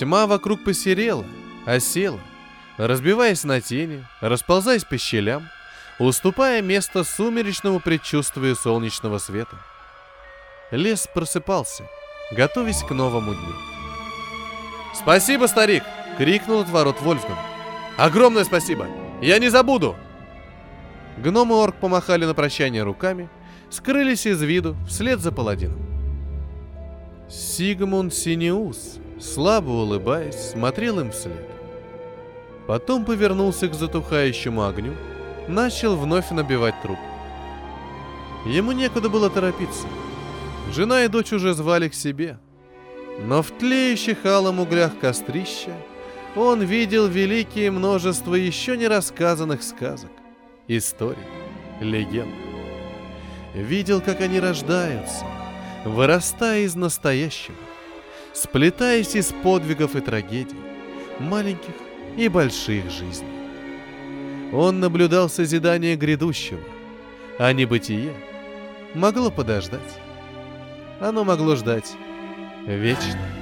Тьма вокруг посерела, осела, разбиваясь на тени, расползаясь по щелям, уступая место сумеречному предчувствию солнечного света. Лес просыпался, готовясь к новому дню. «Спасибо, старик!» — крикнул от ворот Вольфган. «Огромное спасибо! Я не забуду!» Гном и орк помахали на прощание руками, скрылись из виду вслед за паладином. Сигмунд Синеус, слабо улыбаясь, смотрел им вслед. Потом повернулся к затухающему огню, начал вновь набивать труп. Ему некуда было торопиться. Жена и дочь уже звали к себе. Но в тлеющих алом углях кострища он видел великие множество еще не рассказанных сказок, историй, легенд. Видел, как они рождаются, вырастая из настоящего, сплетаясь из подвигов и трагедий, маленьких и больших жизней. Он наблюдал созидание грядущего, а небытие могло подождать. Оно могло ждать вечно.